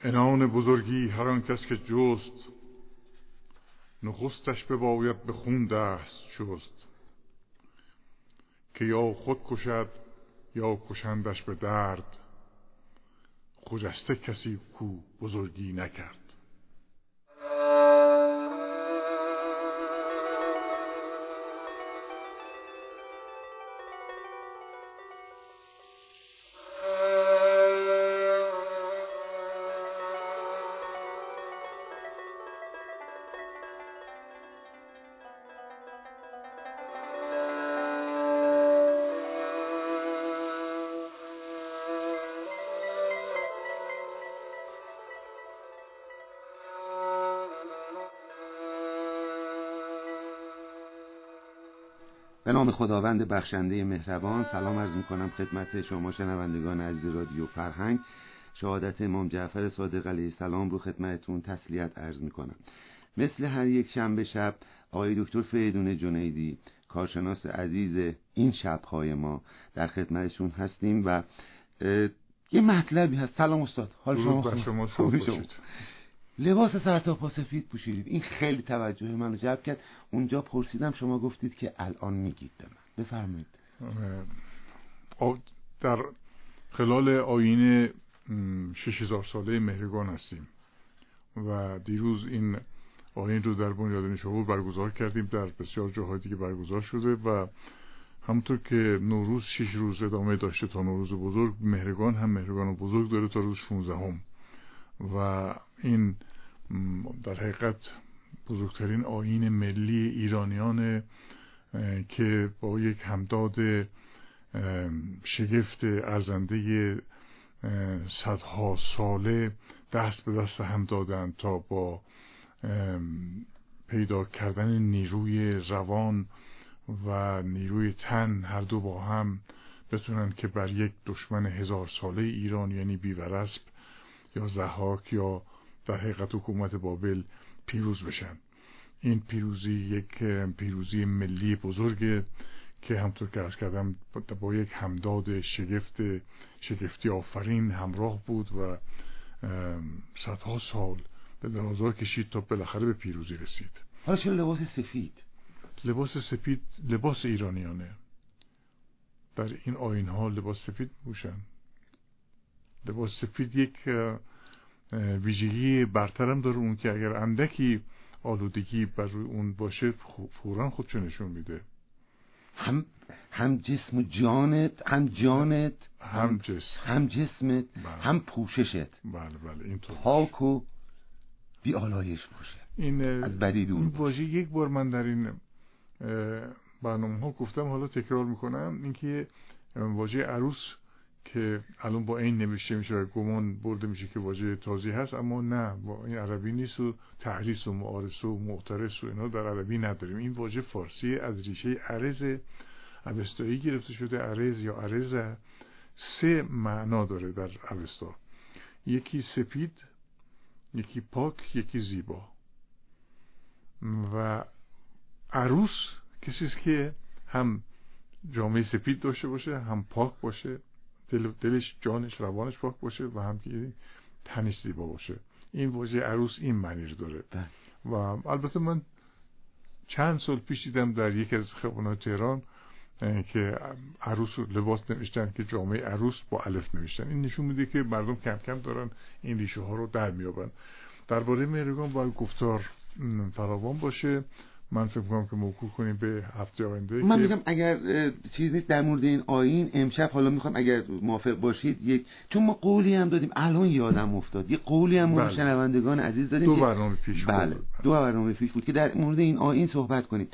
انان بزرگی هر آن کس که جست نخستش بباید به خون دست شست. که یا خود کشد یا کشندش به درد خجسته کسی کو بزرگی نکرد. خداوند بخشنده مهربان سلام عرض می‌کنم خدمت شما شنوندگان عزیز رادیو فرهنگ. شهادت امام جعفر صادق علیه السلام رو خدمتتون تسلیت عرض می‌کنم. مثل هر یک شنبه شب آقای دکتر فریدون جنیدی کارشناس عزیز این شبهای ما در خدمتشون هستیم و یه مطلبی هست. سلام استاد. حال شما, شما خوب لباس سرتاپا سفید پوشیدید. این خیلی توجه منو جلب کرد. اونجا پرسیدم شما گفتید که الان میگید به من. بفرمایید. در خلال آین 6000 ساله مهرگان هستیم و دیروز این آین رو در بنیاد نشابور برگزار کردیم در بسیار جاهای دیگه برگزار شده و همونطور که نوروز شش روز ادامه داشته تا نوروز بزرگ مهرگان هم مهرگان بزرگ داره تا روز 16 هم و این در حقیقت بزرگترین آین ملی ایرانیان که با یک همداد شگفت ارزنده صدها ساله دست به دست هم دادند تا با پیدا کردن نیروی روان و نیروی تن هر دو با هم بتونن که بر یک دشمن هزار ساله ایران یعنی بیورسب یا زحاک یا در حقیقت حکومت بابل پیروز بشن. این پیروزی یک پیروزی ملی بزرگه که همطور که ارز کردم با یک همداد شگفت شگفتی آفرین همراه بود و صدها سال به درازا کشید تا بالاخره به پیروزی رسید. حالا چرا لباس سفید؟ لباس سفید لباس ایرانیانه. در این آین ها لباس سفید بوشن لباس سفید یک ویژگی برترم داره اون که اگر اندکی آلودگی بر روی اون باشه فورا خودشو نشون میده. هم هم جسم و جانت هم جانت هم جسم. هم جسمت بله. هم پوششت. بله بله اینطور پاک و بی آلایش باشه. این از بدی دور این واژه یک بار من در این برنامه ها گفتم حالا تکرار می‌کنم. اینکه واژه عروس که الان با این نوشته میشه و گمان برده میشه که واژه تازی هست اما نه با این عربی نیست و تحریس و معارس و معترس و اینا در عربی نداریم. این واژه فارسی از ریشه عرض اوستایی گرفته شده عرض یا عرض سه معنا داره در اوستا. یکی سپید یکی پاک یکی زیبا. و عروس کسی است که هم جامعه سپید داشته باشه هم پاک باشه. دل دلش جانش روانش پاک باشه و هم که تنش زیبا باشه. این واژه عروس این معنی داره. بله. و البته من چند سال پیش دیدم در یکی از خیابان‌های تهران که عروس لباس نوشتن که جامعه عروس با الف نوشتن. این نشون میده که مردم کم کم دارن این ریشه ها رو در میابن درباره مهرگان باید گفتار فراوان باشه. من فکر کنم که موکول کنیم به هفته آینده من میگم اگر چیزی در مورد این آین امشب حالا می‌خوام اگر موافق باشید یک چون ما قولی هم دادیم. الان یادم افتاد. یه قولی هم بله. شنوندگان عزیز دادیم دو برنامه پیش بله. دو برنامه پیش بود که در مورد این آین صحبت کنیم.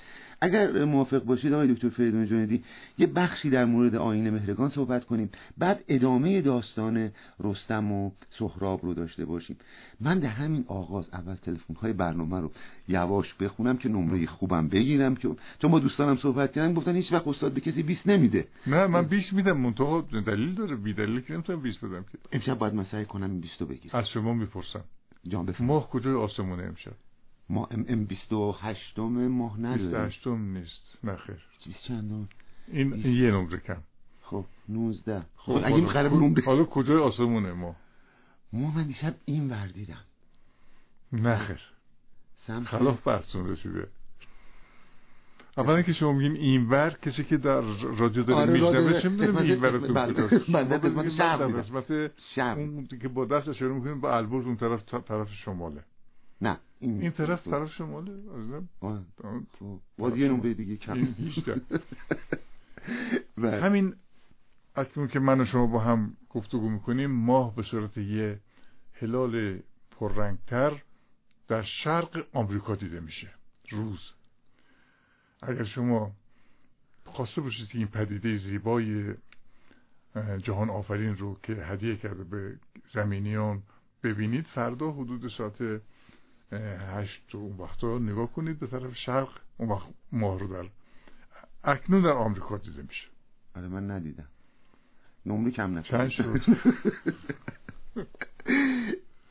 اگر موافق باشید آقای دکتر فریدون جنیدی یه بخشی در مورد آین مهرگان صحبت کنیم. بعد ادامه داستان رستم و سهراب رو داشته باشیم. من در همین آغاز اول تلفن های برنامه رو یواش بخونم که نمره خوبم بگیرم که چون با دوستانم صحبت کردن گفتن هیچ وقت استاد به کسی 20 نمیده. نه من 20 میدم. منتها دلیل داره. بی دلیل که نمی‌تونم 20 بدم که. امشب باید من سعی کنم 20 بگیرم. از شما می‌پرسم. جان ماه کجای آسمونه امشب؟ ما ام ام 28 ماه نداره 28 نیست. نه خیر. چندم این, این یه نمره کم. خب 19 خب اگه قرار نمره حالا کجای آسمونه ما؟ مو من دیشب این ور دیدم. نخیر خلاف بحثون رسیده. اولا که شما میگین اینور کسی که در رادیو داره آره میشنوه چه می‌دونم اینور تو بله قسمت شب قسمت اون که با دست اشاره می‌کنیم با البرز اون طرف طرف شماله. نه این, این طرف طرف شماله وادی نمره دیگه کم. بله. همین اکنون که من و شما با هم گفتگو می‌کنیم ماه به صورت یه هلال پررنگتر در شرق آمریکا دیده میشه. روز. اگر شما خواسته باشید که این پدیده زیبای جهان آفرین رو که هدیه کرده به زمینیان ببینید فردا حدود ساعت هشت اون وقت رو نگاه کنید به طرف شرق اون وقت ماه رو در اکنون در آمریکا دیده میشه. آره من ندیدم. نمره کم نشد. چند شد؟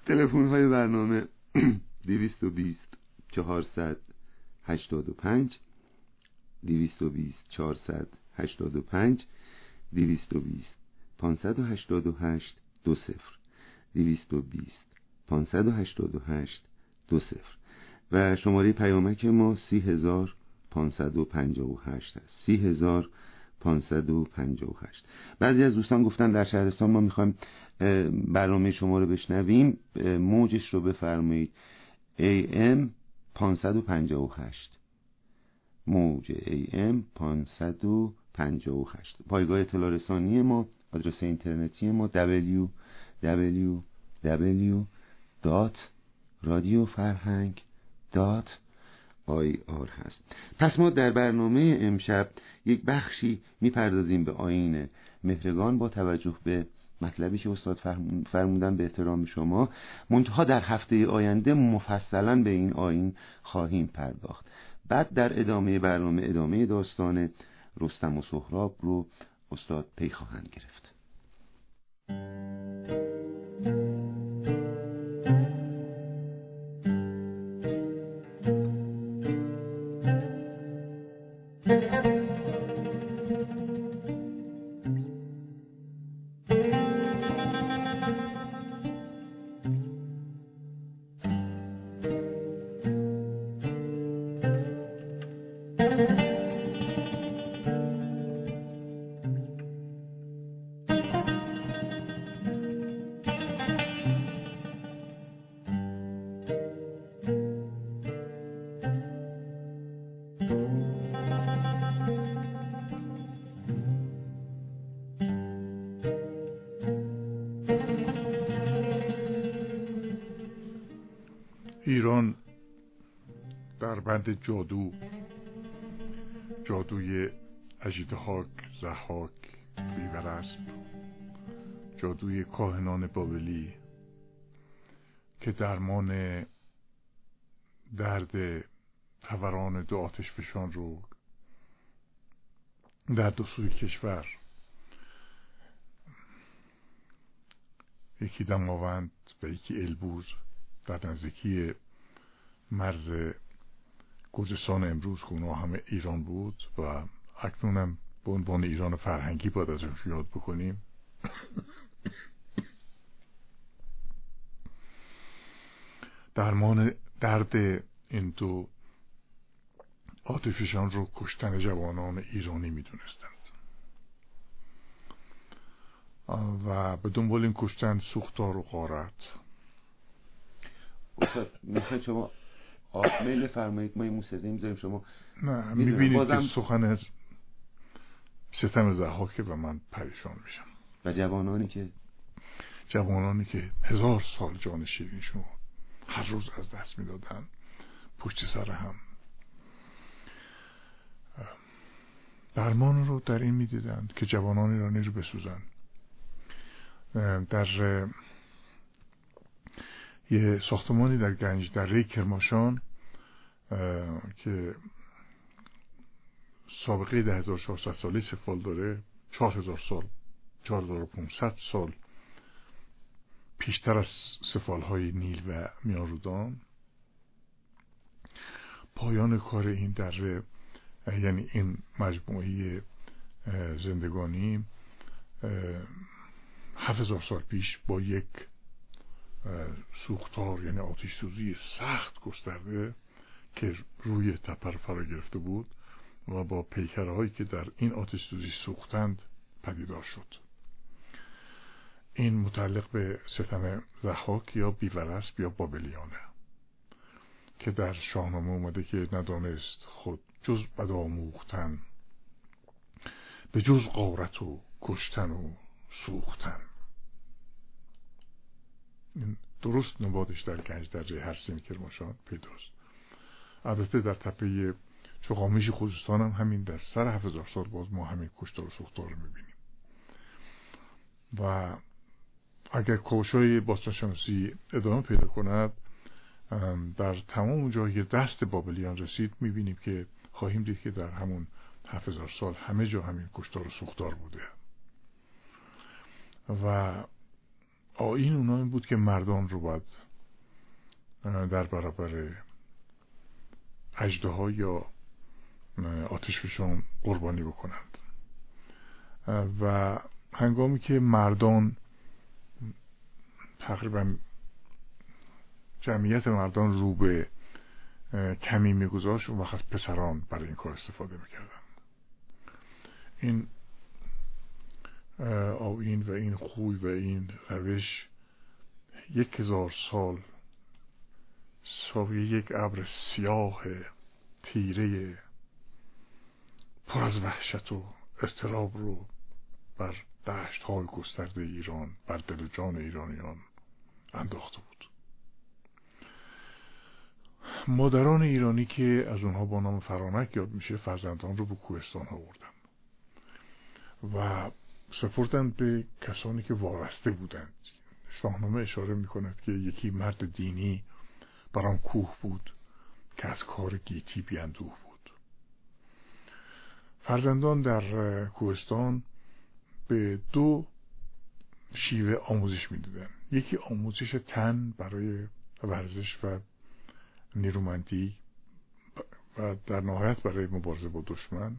تلفن های برنامه 220 400 85 220 485 220 588 دو سفر 220 588 دو سفر و شماره پیامک ما سی هزار پانصد و پنجاه و هشت است. سی هزار پانصد و پنجاه و هشت. بعضی از دوستان گفتن در شهرستان ما می‌خوایم برنامه شما رو بشنویم. موجش رو بفرمایید. AM 558 موج AM 558 پایگاه اطلاع رسانی ما آدرس اینترنتی ما www.radiofarhang.ir هست. پس ما در برنامه امشب یک بخشی می‌پردازیم به آین مهرگان با توجه به مطلبی که استاد فرمودن به احترام شما. منتها در هفته آینده مفصلا به این آین خواهیم پرداخت. بعد در ادامه برنامه ادامه داستان رستم و سهراب رو استاد پی خواهند گرفت. جادو جادوی اجیدهاک زحاک بیورسب جادوی کاهنان بابلی که درمان درد فوران دو آتش فشان رو در دو سوی کشور. یکی دماوند و یکی البوز در نزدیکی مرز گرجستان امروز که همه ایران بود و اکنونم به عنوان ایران فرهنگی باید ازش یاد بکنیم. درمان درد این دو آتفشان رو کشتن جوانان ایرانی می‌دونستند. و به دنبال این کشتن سوختار و غارت. می‌خواید شما میل فرمایید ما این موسیقی می‌ذاریم شما نه می‌بینید بازم... که سخن ستم زحاکه و من پریشان میشم. و جوانانی که جوانانی که هزار سال جان شیرینشون هر روز از دست می‌دادن پشت سر هم. درمان رو در این می‌دیدند که جوانان ایرانی رو بسوزن. در یه ساختمانی در گنج در ری کرماشان که سابقه ده 1400 سالی سفال داره 4000 سال 4500 سال پیشتر از سفال های نیل و میارودان پایان کار این دره یعنی این مجموعه زندگانی هفت هزار سال پیش با یک سوختار یعنی آتیش سوزی سخت گسترده که روی تپر فرا گرفته بود و با پیکرهایی که در این آتش سوزی سوختند پدیدار شد. این متعلق به ستم زخاک یا بیورسب یا بابلیانه که در شاهنامه اومده که ندانست خود جز بدآموختن به جز قارت و کشتن و سوختن. درست نبادش در گنج درجه هر سین کرماشان پیداست. البته در تپه چقامیش خوزستان هم همین در سر هفت سال باز ما همین کشتار و سوختار رو می‌بینیم. و اگر کوشای باستانشناسی ادامه پیدا کند در تمام جایی دست بابلیان رسید می‌بینیم که خواهیم دید که در همون هفت سال همه جا همین کشتار و سوختار بوده. و آین اونا این بود که مردان رو باید در برابر اجده یا آتش فشان قربانی بکنند. و هنگامی که مردان تقریبا جمعیت مردان رو به کمی میگذاشت اون وقت پسران برای این کار استفاده می‌کردن. این آوین و این خوی و این روش یک هزار سال ساوی یک ابر سیاه تیره پر از وحشت و استراب رو بر دشت های گسترده ایران بر دل جان ایرانیان انداخته بود. مادران ایرانی که از اونها با نام فرانک یاد میشه فرزندان رو به کوهستان ها بردن و سپردن به کسانی که وارسته بودند. شاهنامه اشاره می‌کند که یکی مرد دینی برام کوه بود که از کار گیتی بیاندوه بود. فرزندان در کوهستان به دو شیوه آموزش می‌دادن. یکی آموزش تن برای ورزش و نیرومندی و در نهایت برای مبارزه با دشمن.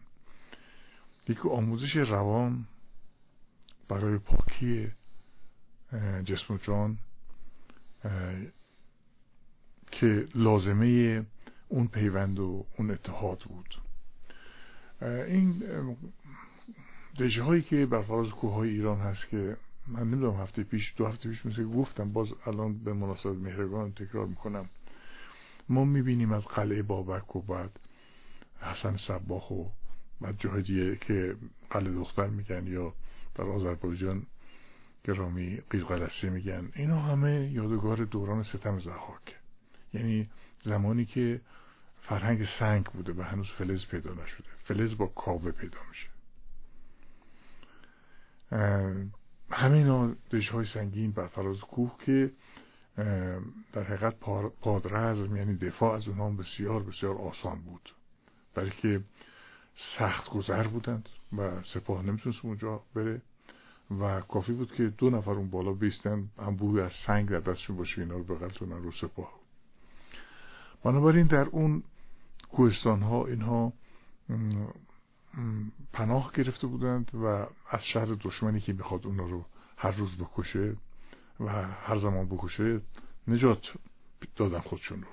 یکی آموزش روان برای پاکی جسم و جان که لازمه اون پیوند و اون اتحاد بود. این دژه هایی که بر فراز کوه های ایران هست که من نمی‌دونم هفته پیش دو هفته پیش مثل گفتم باز الان به مناسبت مهرگان تکرار می‌کنم. ما می‌بینیم از قلعه بابک و بعد حسن سباخ و بعد که قلعه دختر میگن یا در آذربایجان گرامی قیزقلسه میگن. اینا همه یادگار دوران ستم زحاک. یعنی زمانی که فرهنگ سنگ بوده و هنوز فلز پیدا نشده. فلز با کاوه پیدا میشه. همین دش های سنگین بر فراز کوه که در حقیقت پادرزم یعنی دفاع از اونها بسیار بسیار آسان بود. برای که سخت گذر بودند و سپاه نمی‌تونست اونجا بره و کافی بود که دو نفر اون بالا بیستن. هم بوی از سنگ در دستشون باشه اینا رو بغلتونن رو سپاه. بنابراین در اون کوهستان ها اینها پناه گرفته بودند و از شهر دشمنی که می‌خواد اونا رو هر روز بکشه و هر زمان بکشه نجات دادن خودشون رو.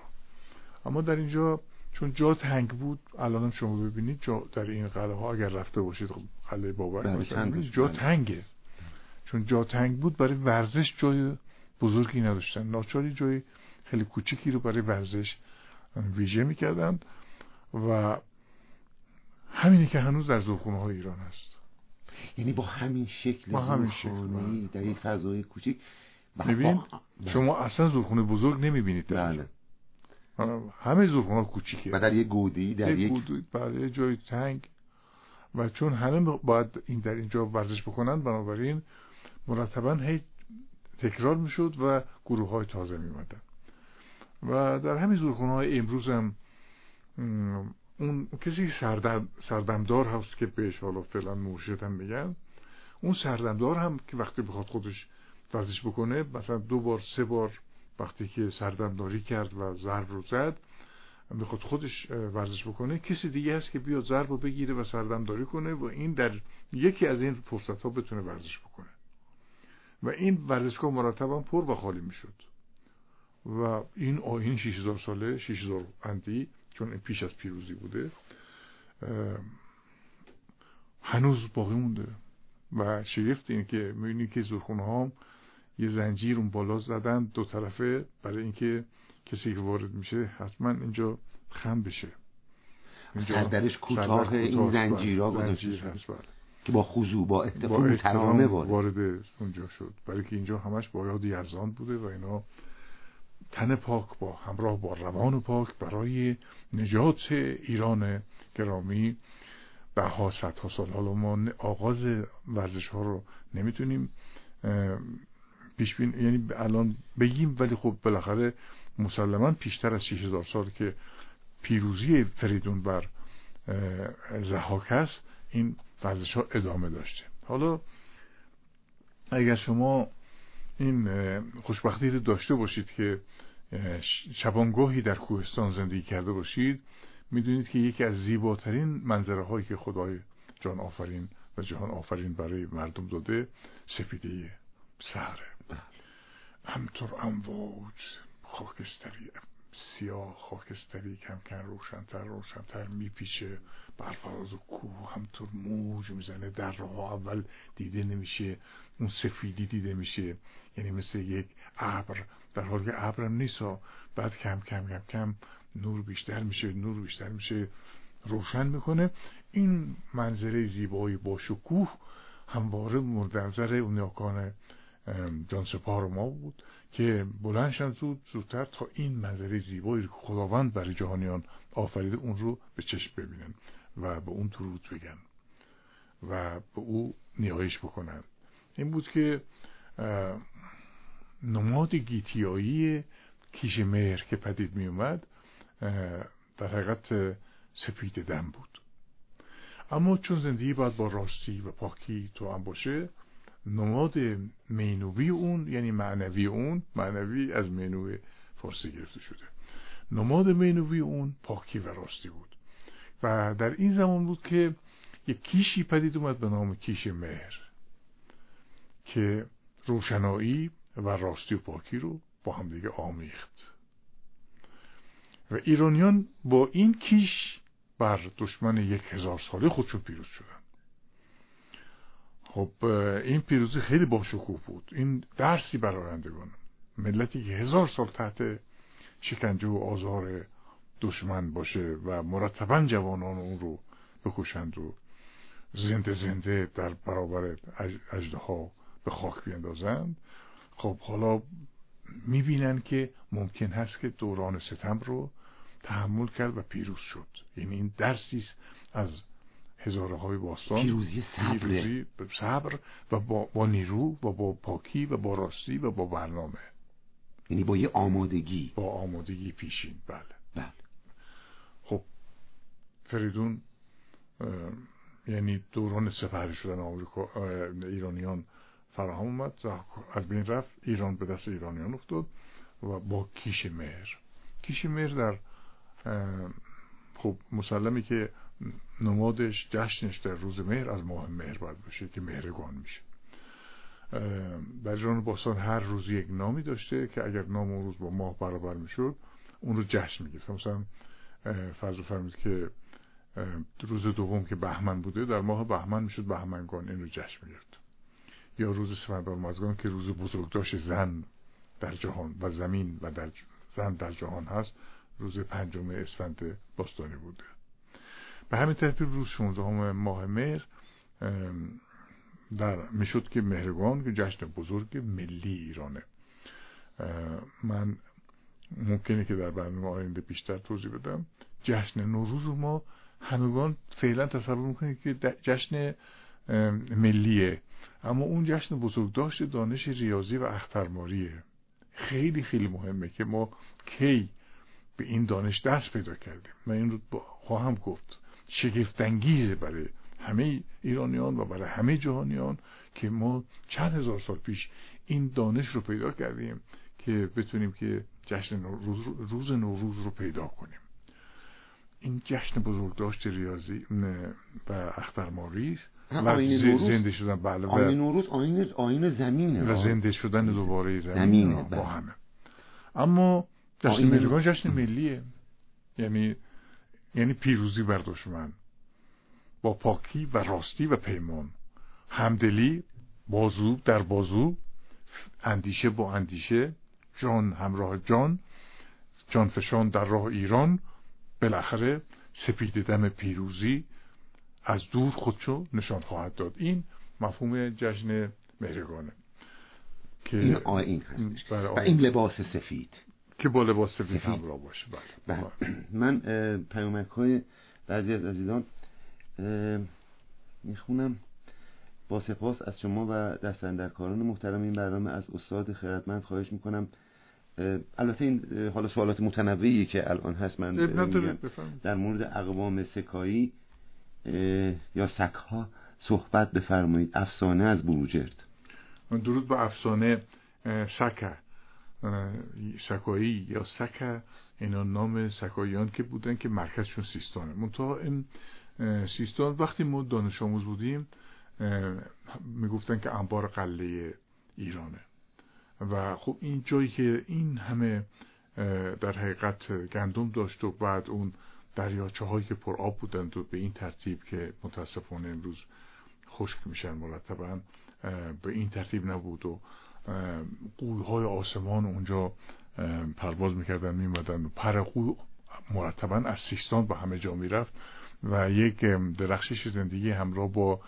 اما در اینجا چون جا تنگ بود الان شما ببینید جا در این قلعه ها اگر رفته باشید قلعه بابر بله، جا بله. تنگه. چون جا تنگ بود برای ورزش جای بزرگی نداشتن. ناچاری جای خیلی کوچیکی رو برای ورزش ویژه می‌کردند و همینی که هنوز در زورخونه های ایران هست. یعنی با همین شکل با همین شکل بله. در این فضای کوچیک. ببین شما اصلا زورخونه بزرگ نمی‌بینید بله. همه زورخونه کوچیکه. و در یک گودی در یک گودی برای جای تنگ. و چون همه باید این در اینجا ورزش بکنن بنابراین مرتبا هی تکرار می‌شد و گروه های تازه میمدن و در همین زورخونه های امروز هم اون کسی سردم سردمدار هست که بهش حالا فعلا مرشد هم میگن اون سردمدار هم که وقتی بخواد خودش ورزش بکنه مثلا دو بار سه بار وقتی که سردمداری کرد و ضرب رو زد می‌خواد خودش ورزش بکنه کسی دیگه هست که بیاد ضرب رو بگیره و سردمداری کنه و این در یکی از این فرصت ها بتونه ورزش بکنه. و این ورزشگاه مرتبا پر و خالی می‌شد. و این آین 6000 ساله 6000 اندی چون پیش از پیروزی بوده هنوز باقی مونده. و شگفت این که می‌بینی که زرخونه ها یه زنجیر اون بالا زدن دو طرفه برای اینکه کسی که وارد میشه حتما اینجا خم بشه. سردرش کوتاه این زنجیرها زنجیر هست بله. که با خضوع با اتفاق ترانه وارد اونجا شد. برای که اینجا همش با یاد یزدان بوده و اینا تن پاک با همراه با روان پاک برای نجات ایران گرامی. به ها ها سال حالا ما آغاز ورزش ها رو نمی‌تونیم پیش بین یعنی الان بگیم ولی خب بالاخره مسلما پیشتر از 6000 سال که پیروزی فریدون بر زحاک هست این ورزش ها ادامه داشته حالا اگر شما این خوشبختی رو داشته باشید که شبانگاهی در کوهستان زندگی کرده باشید می‌دونید که یکی از زیباترین منظره هایی که خدای جان آفرین و جهان آفرین برای مردم داده سفیده سهره. همطور امواج خاکستری سیاه خاکستری کم کم روشنتر روشنتر میپیشه بر فراز کوه همطور موج می‌زنه. در راه اول دیده نمیشه اون سفیدی دیده میشه. یعنی مثل یک ابر. در حالی که ابرم نیست بعد کم کم کم کم نور بیشتر میشه نور بیشتر میشه. روشن می‌کنه. این منظره زیبایی با شکوه همواره مورد نظر اون جانسپار ما بود که بلندشن زود زودتر تا این منظره زیبایی که خداوند برای جهانیان آفریده اون رو به چشم ببینن و به اون درود بگن و به او نیایش بکنن. این بود که نماد گیتیایی کیش مهر که پدید می اومد در حقیقت سفید دم بود. اما چون زندگی باید با راستی و پاکی تو هم باشه نماد مینوی اون یعنی معنوی اون معنوی از مینوی فارسی گرفته شده. نماد مینوی اون پاکی و راستی بود. و در این زمان بود که یک کیشی پدید اومد به نام کیش مهر که روشنایی و راستی و پاکی رو با هم دیگه آمیخت. و ایرانیان با این کیش بر دشمن یک هزار ساله خودشون پیروز شدن. خب این پیروزی خیلی باشکوه بود. این درسی برای آیندگان. ملتی که هزار سال تحت شکنجه و آزار دشمن باشه و مرتبا جوانان اون رو بکشند و زنده زنده در برابر اجده ها به خاک بیندازند. خب حالا می‌بینن که ممکن هست که دوران ستم رو تحمل کرد و پیروز شد. یعنی این درسی از هزاره های باستان پیروزی صبر. و با, با نیرو و با پاکی و با راستی و با برنامه. یعنی با یه آمادگی. با آمادگی پیشین. بله. بله. خب فریدون یعنی دوران سپری شدن آمریکا ایرانیان فراهم اومد از بین رفت. ایران به دست ایرانیان افتاد و با کیش مهر کیش مهر در خب مسلمی که نمادش جشنش در روز مهر از ماه مهر باید باشه که مهرگان میشه. در ایران باستان هر روز یک نامی داشته که اگر نام اون روز با ماه برابر می‌شد اون رو جشن می‌گیره مثلا فرض فرمید که روز دوم که بهمن بوده در ماه بهمن می‌شد بهمنگان این رو جشن میگرد یا روز سفندان که روز بزرگداشت زن در جهان و زمین و در زن در جهان هست روز پنجم اسفند باستانی بوده. به همین ترتیب روز 16 ماه مهر در می‌شد که مهرگان که جشن بزرگ ملی ایرانه. من ممکنه که در برنامه آینده بیشتر توضیح بدم. جشن نوروز ما همگان فعلا تصور می‌کنید که جشن ملیه. اما اون جشن بزرگ داشت دانش ریاضی و اخترماریه. خیلی خیلی مهمه که ما کی به این دانش دست پیدا کردیم. من این رو خواهم گفت. شگفتانگیزه برای همه ایرانیان و برای همه جهانیان که ما چند هزار سال پیش این دانش رو پیدا کردیم که بتونیم که جشن روز, روز نوروز رو پیدا کنیم. این جشن بزرگ داشت ریاضی و اخترماری و زنده شدن بله آین نوروز آین, آین زمینه و زنده شدن دوباره زمین با بله. همه. اما جشن مهرگان جشن ملیه یعنی یعنی پیروزی بر دشمن با پاکی و راستی و پیمان. همدلی بازو در بازو اندیشه با اندیشه جان همراه جان جان فشان در راه ایران بالاخره سپید دم پیروزی از دور خودشو نشان خواهد داد. این مفهوم جشن مهرگانه که این آین هستش. و این لباس سفید. که با لباس سفید. همراه باشه. بله. بله. من پیامک های بعضی از عزیزان می‌خونم با سپاس از شما و دستندرکاران محترم این برنامه از استاد خیرتمند خواهش می‌کنم. البته این حالا سوالات متنوعی که الان هست من در مورد اقوام سکایی یا سکها صحبت بفرمایید. افسانه از بروجرد. درود به افسانه سکه. سکایی یا سکه اینا نام سکاییان که بودن که مرکزشون سیستانه منتها این سیستان وقتی ما دانش آموز بودیم می‌گفتن که انبار قله ایرانه. و خب این جایی که این همه در حقیقت گندم داشت و بعد اون دریاچه هایی که پر آب بودند و به این ترتیب که متاسفانه امروز خشک میشن مرتبا به این ترتیب نبود و های آسمان اونجا پرواز می‌کردن میمدن پر قوی مرتبا از سیستان به همه جا می‌رفت و یک درخشش زندگی همراه با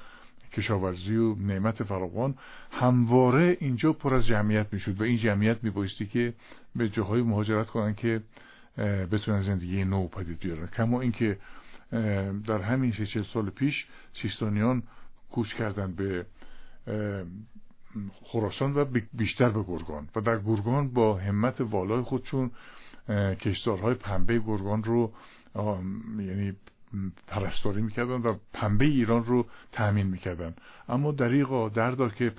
کشاورزی و نعمت فراوان همواره اینجا پر از جمعیت می‌شد و این جمعیت میبایستی که به جاهای مهاجرت کنن که بتونن زندگی نو پدید بیارن. کما اینکه در همین سه چه سال پیش سیستانیان کوچ کردن به خراسان و بیشتر به گرگان و در گرگان با همت والای خودشون کشتارهای پنبه گرگان رو یعنی پرستاری می‌کردن و پنبه ایران رو تأمین می‌کردن. اما دریقا دردا که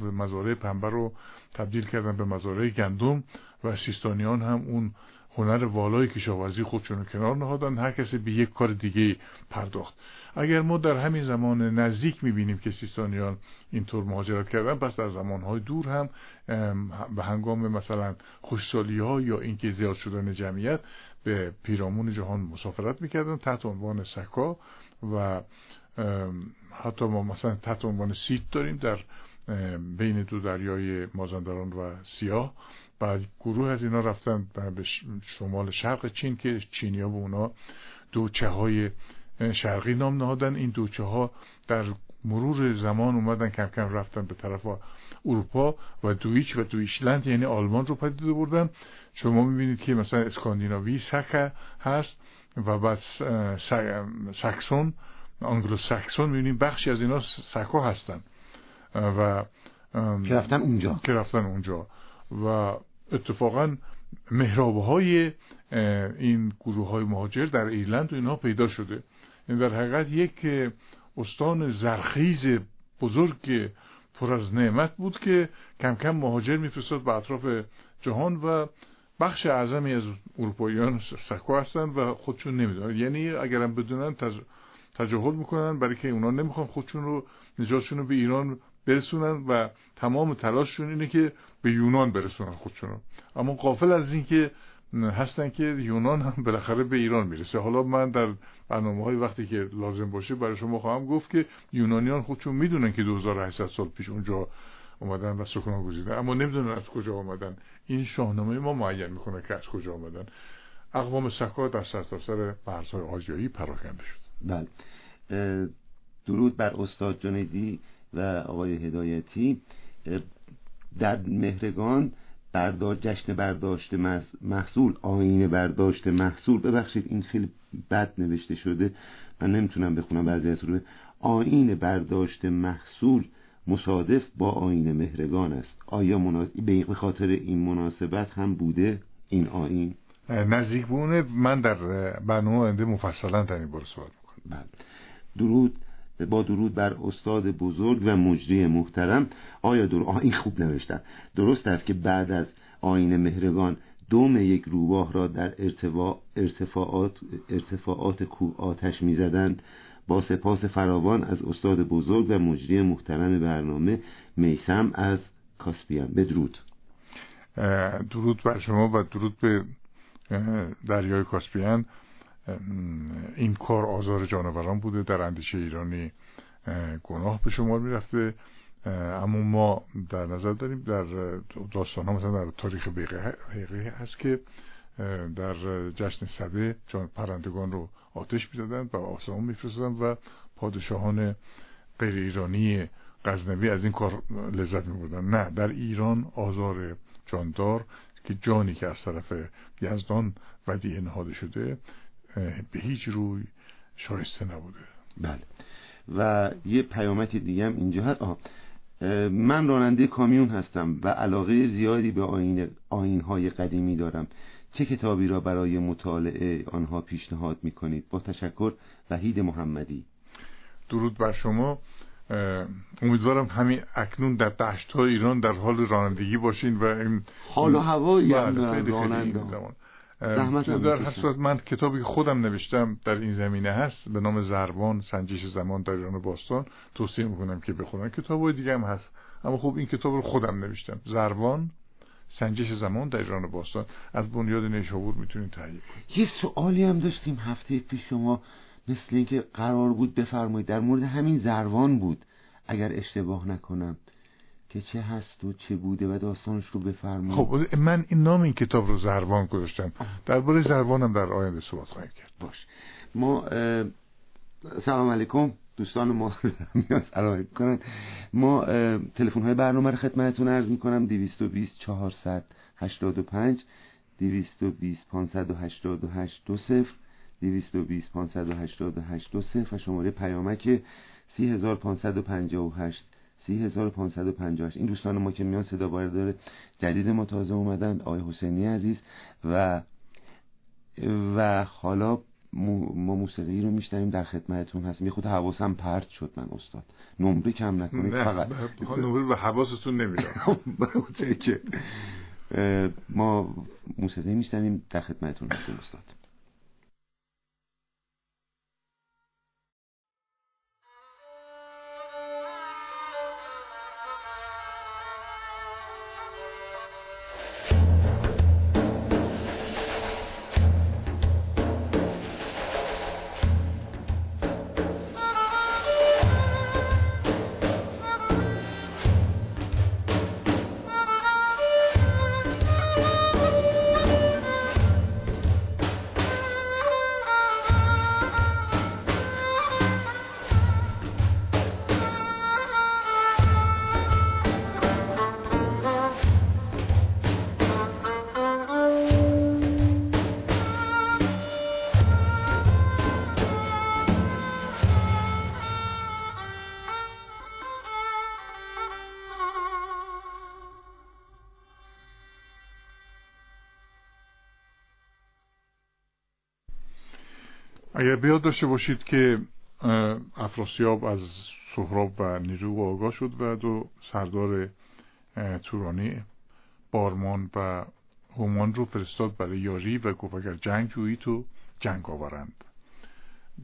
مزارع پنبه رو تبدیل کردن به مزارع گندم و سیستانیان هم اون هنر والای کشاورزی خودشون رو کنار نهادن. هر کسی به یک کار دیگه پرداخت. اگر ما در همین زمان نزدیک می‌بینیم که سیستانیان اینطور مهاجرت کردن پس در زمانهای دور هم به هنگام مثلا خوشسالی ها یا اینکه زیاد شدن جمعیت به پیرامون جهان مسافرت می‌کردن تحت عنوان سکا و حتی ما مثلا تحت عنوان سیت داریم در بین دو دریای مازندران و سیاه. بعد گروه از اینا رفتن به شمال شرق چین که چینیا به اونا دوچه های شرقی نام نهادن. این دوچه ها در مرور زمان اومدن کم کم رفتن به طرف اروپا و دویچ و دویچلند یعنی آلمان رو پدید بردن. شما می‌بینید که مثلا اسکاندیناوی سکه هست و بعد ساکسون انگلو ساکسون می‌بینید بخشی از اینا سکا هستن. و که رفتن اونجا. که رفتن اونجا. و اتفاقا محرابه های این گروه های مهاجر در ایرلند و اینها پیدا شده. در حقیقت یک استان زرخیز بزرگ پر از نعمت بود که کم کم مهاجر میفرستاد به اطراف جهان و بخش اعظمی از اروپاییان سکو هستند و خودشون نمی‌دونن. یعنی اگرم بدونن تج... تجاهل می‌کنن برای که اونا نمی‌خوان خودشون رو نجاتشون رو به ایران برسونن و تمام تلاششون اینه که به یونان برسونن خودشون اما قافل از این که هستن که یونان هم بالاخره به ایران می‌رسه. حالا من در برنامه های وقتی که لازم باشه برای شما خواهم گفت که یونانیان خودشون می‌دونن که 2800 سال پیش اونجا اومدن و سکون گزیدن. اما نمی‌دونن از کجا آمدن. این شاهنامه ما معین می‌کنه که از کجا آمدن. اقوام سکا در سرتاسر مرزهای آسیایی پراکنده شد. بله. درود بر استاد جنیدی و آقای هدایتی. در مهرگان برداشت جشن برداشت محصول آینه برداشت محصول. ببخشید این خیلی بد نوشته شده من نمی‌تونم بخونم بعضی از رو. آین برداشت محصول مصادف با آین مهرگان است. آیا به خاطر این مناسبت هم بوده این آین نزدیک بونه من در برنامه آینده مفصلا در این باره صحبت می‌کنم. بله. درود با درود بر استاد بزرگ و مجری محترم. آیا در آه این خوب نوشتن. درست است که بعد از آین مهرگان دوم یک روباه را در ارتفاعات, ارتفاعات کوه آتش می‌زدند. با سپاس فراوان از استاد بزرگ و مجری محترم برنامه میسم از کاسپیان. بدرود. درود بر شما و درود به دریای کاسپیان. این کار آزار جانوران بوده. در اندیشه ایرانی گناه به شما می‌رفته. اما ما در نظر داریم در داستان ها مثلا در تاریخ بیقه هست که در جشن صده پرندگان رو آتش می‌زدن و آسمان میفرستدن و پادشاهان غیر ایرانی غزنوی از این کار لذت میبردن. نه در ایران آزار جاندار که جانی که از طرف یزدان ودیه نهاده شده به هیچ روی شایسته نبوده. بله. و یه پیامت دیگه هم اینجا هست. آه. من راننده کامیون هستم و علاقه زیادی به آین, های قدیمی دارم. چه کتابی را برای مطالعه آنها پیشنهاد می کنید با تشکر وحید محمدی. درود بر شما. امیدوارم همین اکنون در دشت ایران در حال رانندگی باشین و این حال و هوایی بله، راننده. در هر صورت من کتابی که خودم نوشتم در این زمینه هست به نام زربان سنجش زمان در ایران باستان. توصیه می‌کنم که بخونن کتاب های دیگه هم هست. اما خب این کتاب رو خودم نوشتم. زربان سنجش زمان در ایران باستان. از بنیاد نیشابور می‌تونید تهیه کنید. یه سوالی هم داشتیم هفته پیش. شما مثل اینکه قرار بود بفرمایید در مورد همین زروان بود. اگر اشتباه نکنم. که چه هست و چه بوده و داستانش رو بفرمایید. خب من این نام این کتاب رو زروان گذاشتم. درباره زروانم در آینده صحبت خواهیم کرد. باش. ما سلام علیکم. دوستان ما سلام کنن. ما تلفن های برنامه رو خدمتتون عرض می‌کنم. 220 400 85 220 588 دو صفر 220 588 دو صفر و شماره پیامک 3558 3558 این دوستان ما که میان صدا بار داره جدید ما تازه اومدن آقای حسینی عزیز. و و حالا ما موسیقی رو میشنویم در خدمتتون هستیم. یه خود حواسم پرت شد من استاد. نمره کم نکنید فقط. نمره به حواستون نمیدم که ما موسیقی میشنویم در خدمتتون هستیم استاد. بیاد داشته باشید که افراسیاب از سهراب و نیرو آگاه شد و دو سردار تورانی بارمان و هومان رو فرستاد برای یاری و گفت اگر جنگ جویی تو جنگ آورند.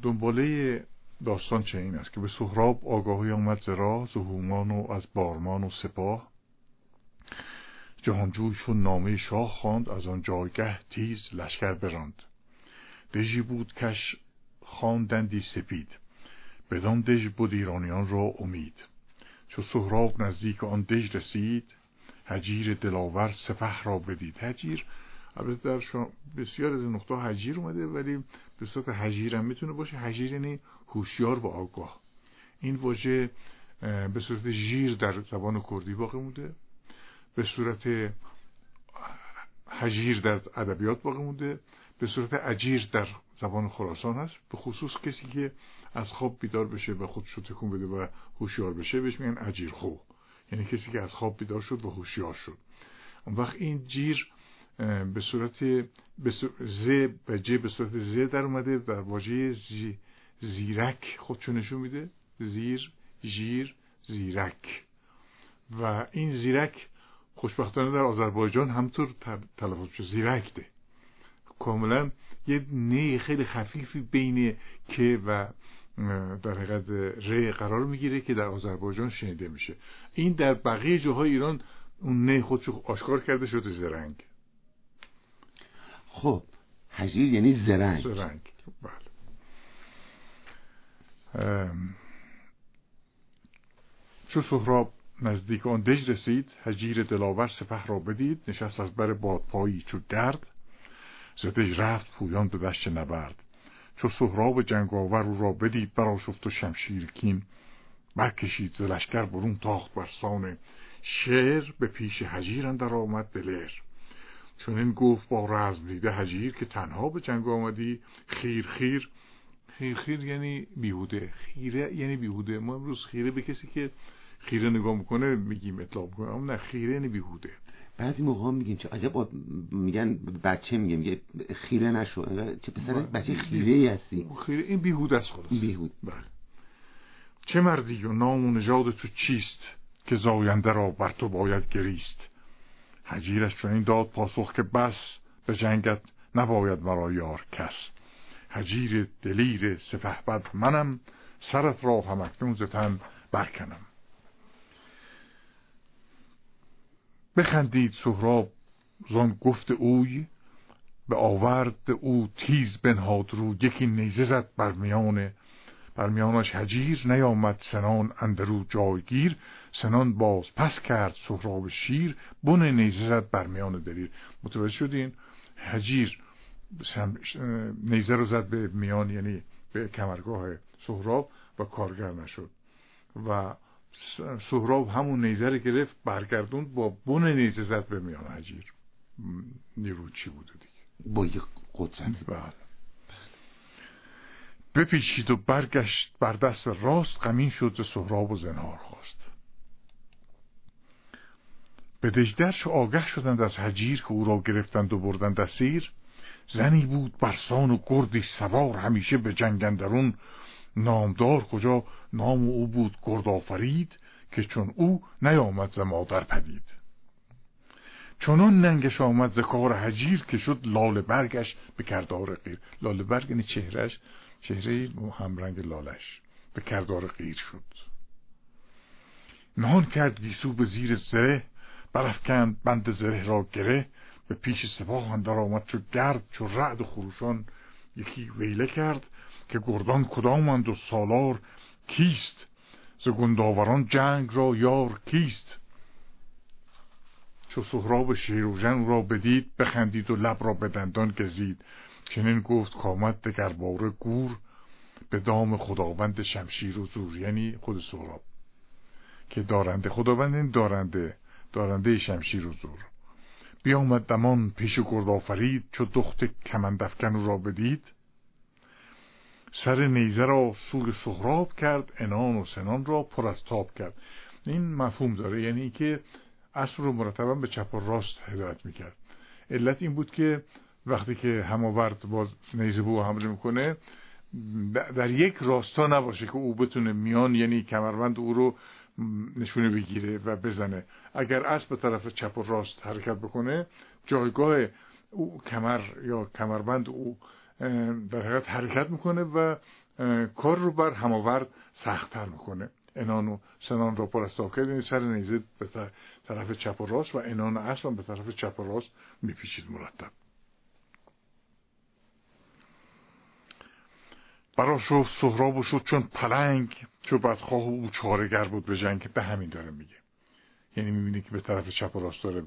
دنباله داستان چه این است که به سهراب آگاهی آمد ز راز هومان و از بارمان و سپاه. جهانجوی چون نامه شاه خواند از آن جایگه تیز لشکر براند. دژی بود کش خواندندی سپید. بدان دژ بود ایرانیان را امید. چو سهراب نزدیک آن دژ رسید هجیر دلاور سپه را بدید. هجیر البته در بسیار از نقطه هجیر اومده ولی به صورت هجیر هم می‌تونه باشه. هجیر یعنی هوشیار و آگاه. این واژه به صورت ژیر در زبان کردی باقی مونده. به صورت هجیر در ادبیات باقی مونده. به صورت اجیر در زبان خراسان هست به خصوص کسی که از خواب بیدار بشه و خودش رو تکون بده و هوشیار بشه بهش میگن اجیر خو. یعنی کسی که از خواب بیدار شد و هوشیار شد. اون وقت این جیر به صورت ز و ج به صورت ز در اومده در واژه زیرک خودشو نشون میده. زیر جیر زیرک. و این زیرک خوشبختانه در آذربایجان همطور تلفظ شد زیرک ده. کاملا یه نه خیلی خفیفی بین که و در حقیقت ر قرار می‌گیره که در آذربایجان شنیده میشه. این در بقیه جاهای ایران اون نه خودشو آشکار کرده شده زرنگ. خب حجیر یعنی زرنگ. زرنگ. بله. چو سهراب نزدیک آن دژ رسید هجیر دلاور سپه را بدید نشست از بر بادپایی چو درد ز دژ رفت پویان به دشت نبرد. چو سهراب جنگاور او را بدید برآشفت و شمشیر کین. برکشید ز لشکر برون تاخت بر سان شعر به پیش هجیر اندر آمد دلر چون این گفت با رزم دیده هجیر که تنها به جنگ آمدی. خیر خیر. خیر خیر یعنی بیهوده. خیره یعنی بیهوده. ما امروز خیره به کسی که خیره نگاه می‌کنه میگیم اطلاع می‌کنه. اما نه خیره یعنی بیهوده. بعضی موقع میگین چه عجب میگن بچه میگه میگه خیره نشو. چه پسر بله. بچه خیره ای هستی. خیره این بیهوده است خلاص بیهود. بله. چه مردی و نام و نژاد تو چیست که زاینده را بر تو باید گریست؟ حجیرش چون این داد پاسخ که بس به جنگت نباید مرا یار کس. حجیر دلیر سپهبد منم سرت را همکنون زتن برکنم. بخندید سهراب زان گفت اوی به آورد او تیز بنهاد رو یکی نیزه زد بر میان بر میانش هجیر نیامد سنان اندرو جایگیر سنان باز پس کرد سهراب شیر بن نیزه زد بر میان دلیر. متوجه شدین؟ هجیر نیزه رو زد به میان یعنی به کمرگاه سهراب و کارگر نشد. و سهراب همون نیزه رو گرفت برگردوند با بن نیزه زد به میان. هجیر نیرو چی بوده دیگه؟ با یک قدرت بله. بپیچید و برگشت بر دست راست غمین شد ز سهراب و زنهار خواست. به دژدرش آگه شدند از حجیر که او را گرفتند و بردند اسیر. زنی بود برسان و گردی سوار همیشه به جنگندرون نامدار کجا نام او بود گرد آفرید که چون او نیامد ز مادر پدید. چونان ننگش آمد ز کار حجیر که شد لال برگش به کردار غیر لال برگ یعنی چهرش چهره همرنگ لالش به کردار غیر شد. نهان کرد گیسو به زیر زره برافکند بند زره را گره به پیش سپاه اندر آمد چو گرد چو رعد و خروشان. یکی ویله کرد که گردان کدامند و سالار کیست؟ ز گنداوران جنگ را یار کیست؟ چو سهراب شیروژن را بدید بخندید و لب را به دندان گزید. چنین گفت کامد دگرباره گور به دام خداوند شمشیر و زور. یعنی خود سهراب. که دارنده خداوند این دارنده دارنده شمشیر و زور. بیامد دمان پیش گرد آفرید چو دخت کمندفکن را بدید. سر نیزه را سوی سهراب کرد انان و سنان را پر از تاب کرد. این مفهوم داره یعنی که اسب رو مرتبا به چپ و راست هدایت می‌کرد. علت این بود که وقتی که هماورد باز نیزه بو حمله می‌کنه در یک راستا نباشه که او بتونه میان یعنی کمربند او رو نشونه بگیره و بزنه. اگر اسب به طرف چپ و راست حرکت بکنه جایگاه او کمر یا کمربند او در حقیقت حرکت می‌کنه و کار رو بر هماورد سختتر می‌کنه. انان و سنان را پرستاب کرد یعنی سر نیزه به طرف چپ و راست و انان اسب به طرف چپ و راست میپیچید مرتب. برا شد سهراب شد چون پلنگ چون بدخواه او چارگر بود به جنگ به همین داره میگه. یعنی می‌بینی که به طرف چپ و راست داره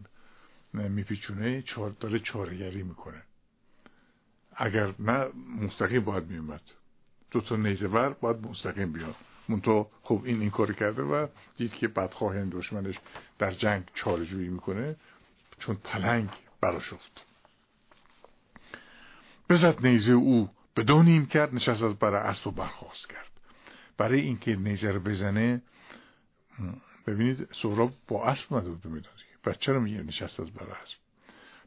میپیچونه داره چارگری می‌کنه. اگر نه مستقیم باید میومد دو تا نیزه ور باید مستقیم بیاد. منتها خب این این کار کرده و دید که بدخواه این دشمنش در جنگ چارجویی می‌کنه چون پلنگ برا شفت بزد نیزه او به دو کرد نشست از برای اسب و برخواست کرد. برای اینکه نیزه رو بزنه ببینید سهراب با اسب اومده بود میدازی بچه رو میگه نشست از برای اسب.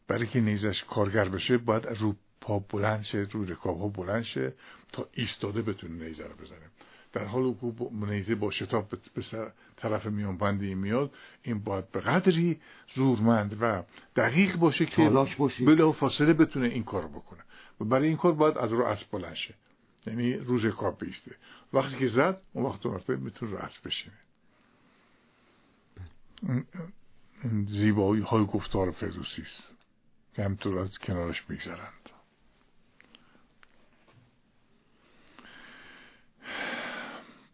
برای که نیزش کارگر بشه باید رو پا بلند شه رو رکاب ها بلند شه تا ایستاده بتونه نیزه رو بزنه. در حال که نیزه با شتاب به طرف میان بندی میاد این باید به قدری زورمند و دقیق باشه که بلا فاصله بتونه این کار بکنه. و برای این کار باید از رو اسب بلند شه. یعنی روز کار بیسته. وقتی که زد اون وقت مرتبه می‌تونه رو اسب بشینه. زیبایی های گفتار فردوسی است. که همطور از کنارش میگذرند.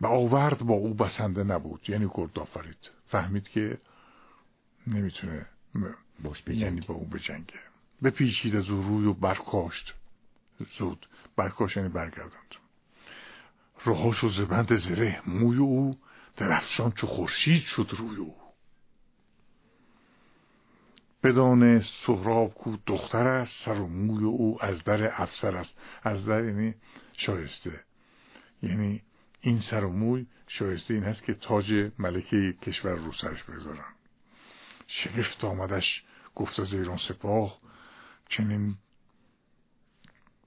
و آورد با او بسنده نبود. یعنی گرد آفرید. فهمید که نمی‌تونه باش یعنی با او بجنگه. بپیچید از او روی و برکاشت. زود. برکاشت یعنی برگرداند. روهاش و زبند زره موی او درفشان چو خورشید شد روی او. بدان سهراب کو دختر است سر و موی او از در افسر است. از در یعنی شایسته. یعنی این سر و موی شایسته این هست که تاج ملکه کشور رو سرش بگذارن. شگفت آمدش گفت از ایران سپاه چنین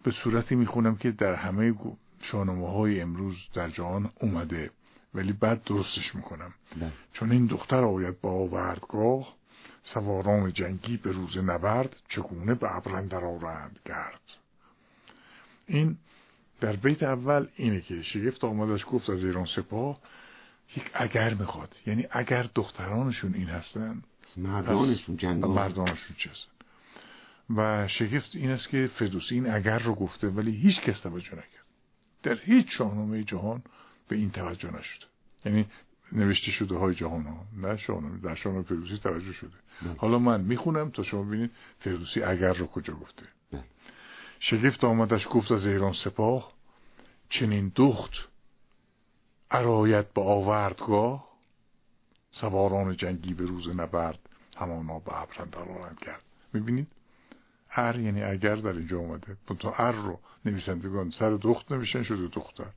به صورتی می‌خونم که در همه شانمه های امروز در جهان اومده ولی بعد درستش می‌کنم. بله. چون این دختر آید با آوردگاه سواران جنگی به روز نبرد چگونه به ابرندر آرند گرد این در بیت اول اینه که شگفت آمدش گفت از ایران سپاه یک اگر می‌خواد یعنی اگر دخترانشون این هستن مردانشون جنگ مردانشون چه و شگفت این است که فردوسی این اگر رو گفته ولی هیچ کس توجه نکرد. در هیچ شاهنامه جهان به این توجه نشده. یعنی نوشته شده های جهان ها نه شاهنامه در شاهنامه فردوسی توجه شده. بله. حالا من می‌خونم تا شما ببینید فردوسی اگر رو کجا گفته. شگفت آمدش گفت از ایران سپاه چنین دخت ارایت به آوردگاه سواران جنگی به روز نبرد همانا به ابرند آرند کرد. می‌بینید؟ ار یعنی اگر در اینجا اومده تو ار رو نویسندگان سر دخت نوشتن شده دختر.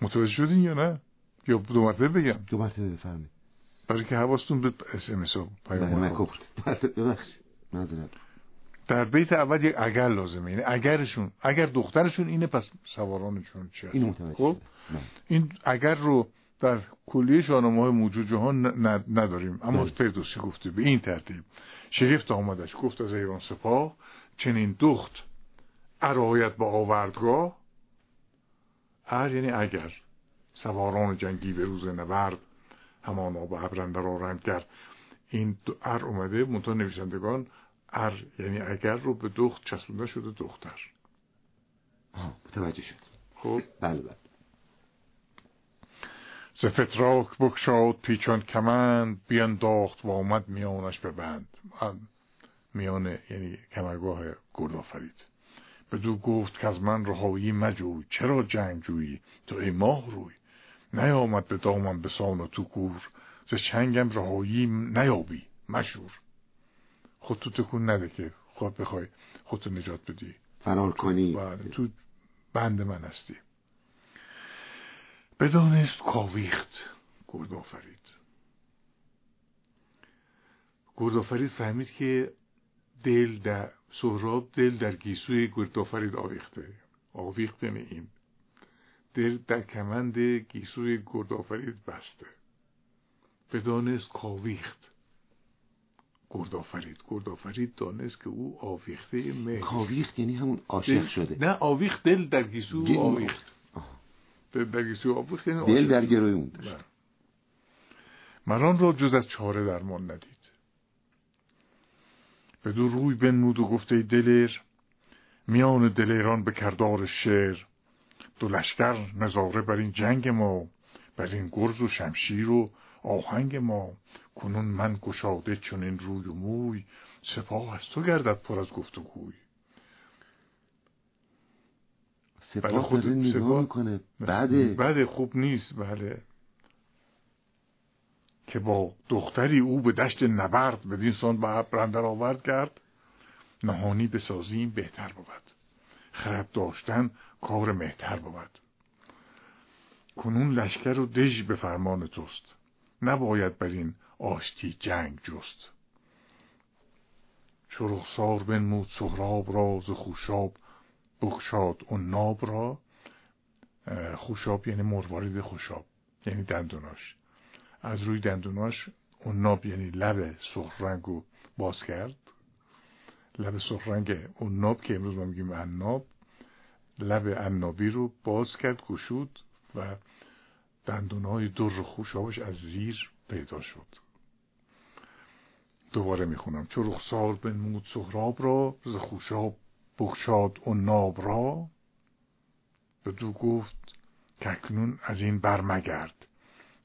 متوجه شدین یا نه؟ یا دو مرتبه بگم؟ دو مرتبه بفرمایید. برای که حواستون به اس ام اس در بیت اول یک اگر لازمه. یعنی اگرشون اگر دخترشون اینه پس سوارانشون چی این خب؟ این اگر رو در کلیه شاهنامه های موجود جهان نداریم. اما. فردوسی گفته به این ترتیب. شگفت آمدش گفت از ایران سپاه چنین دخت ارایت با آوردگاه. هر یعنی اگر. سواران جنگی به روز نبرد همانا به ابرنده را رند کرد این ار اومده منتها نویسندگان ار یعنی اگر رو به دخت چسبونده شده دختر. متوجه شد. خب. بله بله. ز فتراک بکشاد پیچان کمند بیانداخت و آمد میانش ببند میان یعنی کمرگاه گرد آفرید. بدو گفت که از من رهایی مجوی. چرا جنگ جویی؟ تو ای ماه روی. نیامد به دامم به سان و تو کور. ز چنگم رهایی نیابی. مشور خود تو تکون نده که خود بخوای خودتو نجات بدی. فرار کنی. بله تو بند من هستی. بدانست کاویخت. گرد آفرید. گرد آفرید فهمید که دل در سهراب دل در گیسوی گرد آفرید آویخته. آویخت یعنی این. دل در کمند گیسوی گرد آفرید بسته. بدانست کاویخت. گرد آفرید گرد آفرید دانست که او آویخته مهر. کاویخت یعنی همون عاشق شده. نه آویخت دل در گیسو آویخت. دل در گیسو آویخت یعنی دل در شد. گروی اون بله. مران را جز از چاره درمان ندید. بدو روی بنمود و گفته دلیر میان دلیران به کردار شعر. دو لشکر نظاره بر این جنگ ما بر این گرز و شمشیر و آهنگ ما. کنون من گشاده چون این روی و موی سپاه از تو گردد پر از گفت و گوی بله، سپاه خود داره نگاه می‌کنه. بله خوب نیست. بله. که با دختری او به دشت نبرد بدین سان به برندر آورد کرد نهانی بسازیم بهتر بود. خرد داشتن کار مهتر بود. کنون لشکر و دژ به فرمان توست. نباید بر این آشتی جنگ جست. چو رخسار بنمود سهراب را ز خوشاب بخشاد ناب را. خوشاب یعنی مروارید خوشاب یعنی دندوناش. از روی دندوناش اون ناب یعنی لب سرخ رو باز کرد. لب سرخ رنگ اون ناب که امروز ما میگیم عناب لب عنابی رو باز کرد گشود و دندونای در خوشابش از زیر پیدا شد. دوباره می‌خونم. چو رخسار بنمود سهراب را ز خوشاب بگشاد و ناب را. به دو گفت که اکنون از این برمگرد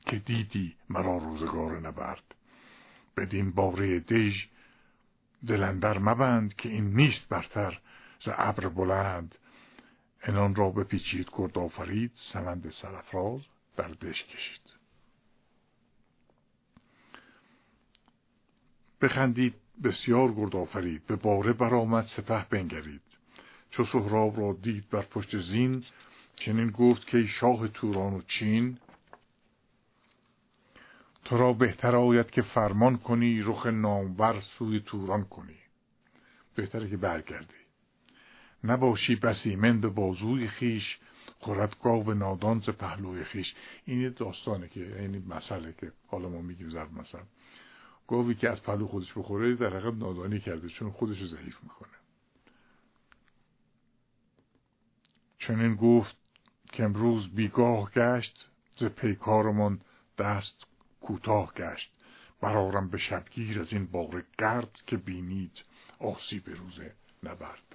که دیدی مرا روزگار نبرد. بدین باره دژ دلندر مبند که این نیست برتر ز ابر بلند. انان را بپیچید گرد آفرید سمند سرفراز در دش کشید. بخندید بسیار گرد آفرید به باره برآمد سپه بنگرید. چو سهراب را دید بر پشت زین چنین گفت که شاه توران و چین تو را بهتر آید که فرمان کنی رخ نامور سوی توران کنی. بهتره که برگردی. نباشی بسی به بازوی خیش خورد گاو نادان ز پهلوی خیش. این داستانه که یعنی مسئله که حالا ما میگیم زب مثلا. گاوی که از پهلو خودش بخوره در حقیقت نادانی کرده چون خودش رو ضعیف می‌کنه. چون این گفت که امروز بیگاه گشت ز پیکارمان دست کوتاه گشت. برارم به شبگیر از این بار گرد که بینید آسی به روز نبرد.